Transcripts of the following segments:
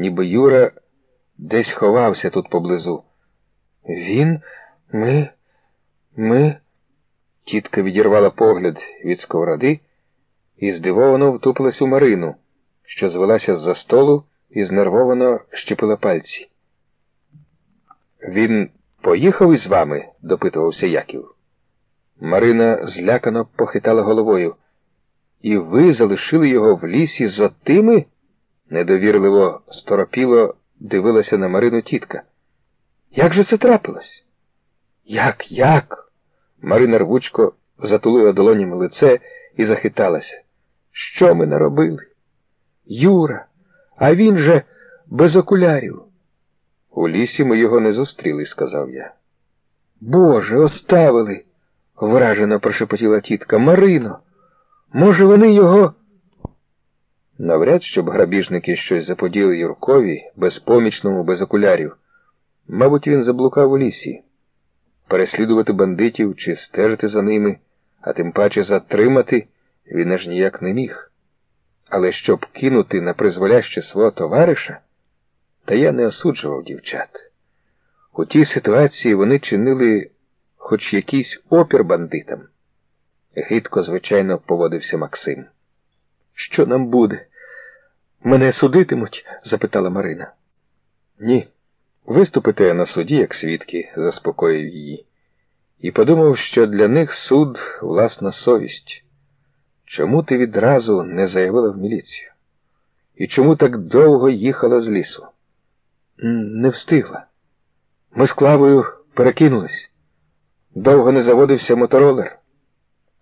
ніби Юра десь ховався тут поблизу. Він, ми, ми. Тітка відірвала погляд від сковороди і здивовано втупилась у Марину, що звелася з-за столу і знервовано щепила пальці. Він поїхав із вами? допитувався Яків. Марина злякано похитала головою. І ви залишили його в лісі з отими? Недовірливо сторопіло дивилася на Марину тітка. Як же це трапилось? Як, як? Марина рвучко затулила долонями лице і захиталася. Що ми наробили? Юра, а він же без окулярів. У лісі ми його не зустріли, сказав я. Боже, оставили, вражено прошепотіла тітка. Марино, може, вони його. Навряд, щоб грабіжники щось заподіли Юркові, безпомічному, без окулярів. Мабуть, він заблукав у лісі. Переслідувати бандитів чи стежити за ними, а тим паче затримати він аж ніяк не міг. Але щоб кинути на призволяще свого товариша, та я не осуджував дівчат. У тій ситуації вони чинили хоч якийсь опір бандитам. Гидко, звичайно, поводився Максим. Що нам буде? Мене судитимуть? запитала Марина. Ні. Виступите на суді, як свідки, заспокоїв її, і подумав, що для них суд власна совість. Чому ти відразу не заявила в міліцію? І чому так довго їхала з лісу? Не встигла. Ми з Клавою перекинулись. Довго не заводився моторолер.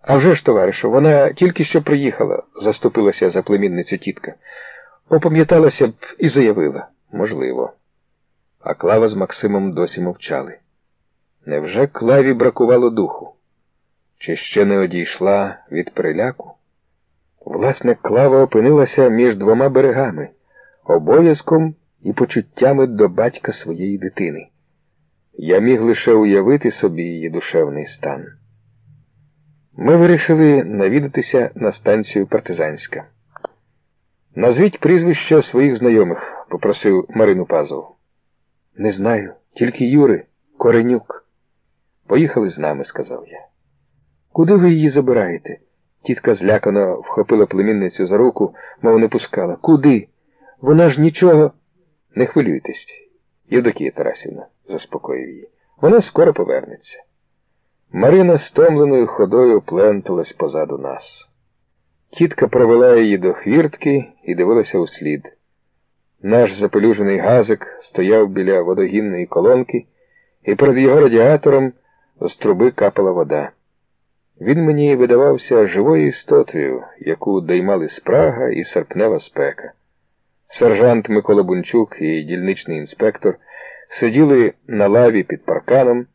А вже ж, товаришу, вона тільки що приїхала, заступилася за племінницю тітка. Опам'яталася б і заявила, можливо. А Клава з Максимом досі мовчали. Невже Клаві бракувало духу? Чи ще не одійшла від переляку? Власне, Клава опинилася між двома берегами, обов'язком і почуттями до батька своєї дитини. Я міг лише уявити собі її душевний стан. Ми вирішили навідатися на станцію партизанська. Назвіть прізвища своїх знайомих, попросив Марину Пазов. Не знаю, тільки Юри, Коренюк. Поїхали з нами, сказав я. Куди ви її забираєте? Тітка злякано вхопила племінницю за руку, мов не пускала. Куди? Вона ж нічого. Не хвилюйтесь, Євдокія Тарасівна, заспокоїв її. Вона скоро повернеться. Марина стомленою ходою пленталась позаду нас. Тітка провела її до хвіртки і дивилася у слід. Наш запелюжений газик стояв біля водогінної колонки, і перед його радіатором з труби капала вода. Він мені видавався живою істотою, яку доймали спрага і серпнева спека. Сержант Микола Бунчук і дільничний інспектор сиділи на лаві під парканом,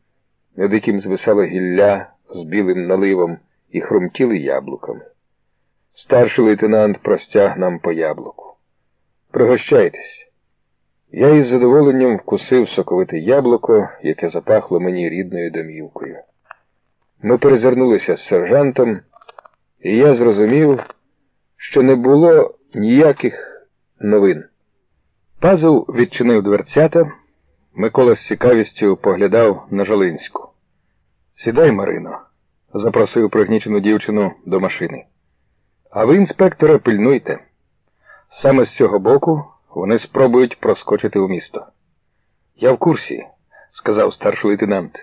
над яким звисало гілля з білим наливом і хрумтіли яблуками. Старший лейтенант простяг нам по яблуку. Пригощайтесь. Я із задоволенням вкусив соковите яблуко, яке запахло мені рідною домівкою. Ми перезирнулися з сержантом, і я зрозумів, що не було ніяких новин. Пазов відчинив дверцята, Микола з цікавістю поглядав на Жалинську. Сідай, Марино, запросив пригнічену дівчину до машини. А ви, інспектора, пильнуйте. Саме з цього боку вони спробують проскочити у місто. Я в курсі, сказав старший лейтенант.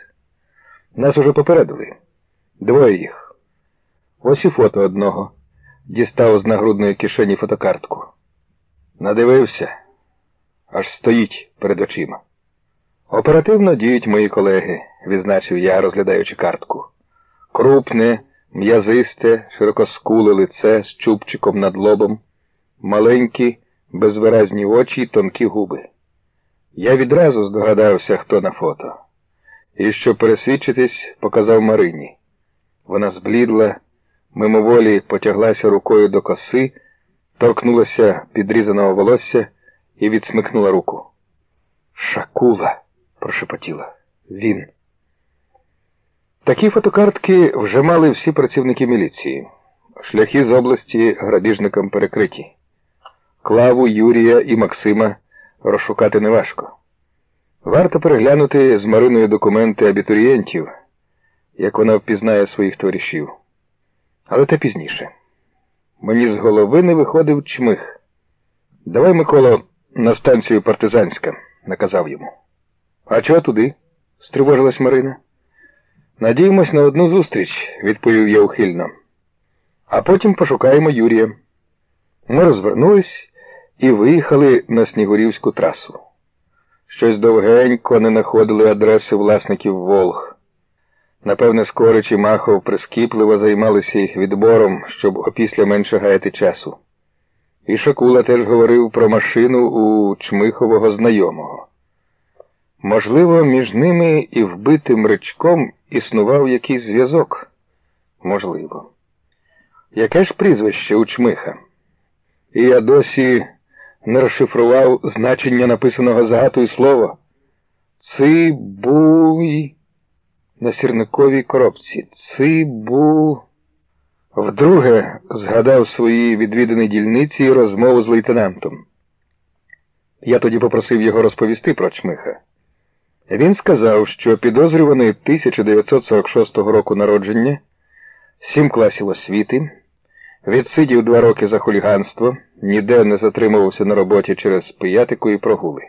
Нас уже попередили. Двоє їх. Ось і фото одного. Дістав з нагрудної кишені фотокартку. Надивився, аж стоїть перед очима. Оперативно діють мої колеги, відзначив я, розглядаючи картку. Крупне, м'язисте, широкоскуле лице з чубчиком над лобом, маленькі, безвиразні очі й тонкі губи. Я відразу здогадався, хто на фото. І, щоб пересвідчитись, показав Марині. Вона зблідла, мимоволі потяглася рукою до коси, торкнулася підрізаного волосся і відсмикнула руку. Шакула, прошепотіла. Він. Такі фотокартки вже мали всі працівники міліції. Шляхи з області грабіжникам перекриті. Клаву, Юрія і Максима розшукати неважко. Варто переглянути з Мариною документи абітурієнтів, як вона впізнає своїх товаришів. Але те пізніше. Мені з голови не виходив чмих. Давай, Миколо, на станцію партизанська, наказав йому. А чого туди? стривожилась Марина. Надіємось на одну зустріч, відповів я ухильно. А потім пошукаємо Юрія. Ми розвернулись і виїхали на Снігурівську трасу. Щось довгенько не знаходили адреси власників Волг. Напевне, Скорич і Махов прискіпливо займалися їх відбором, щоб опісля менше гаяти часу. І Шакула теж говорив про машину у Чмихового знайомого. Можливо, між ними і вбитим речком існував якийсь зв'язок. Можливо. Яке ж прізвище у Чмиха? І я досі не розшифрував значення написаного загатою слова. Цибуй на сірниковій коробці. Цибу. Вдруге згадав свої відвідані дільниці і розмову з лейтенантом. Я тоді попросив його розповісти про чмиха. Він сказав, що підозрюваний 1946 року народження, сім класів освіти, відсидів два роки за хуліганство, ніде не затримувався на роботі через пиятику і прогули.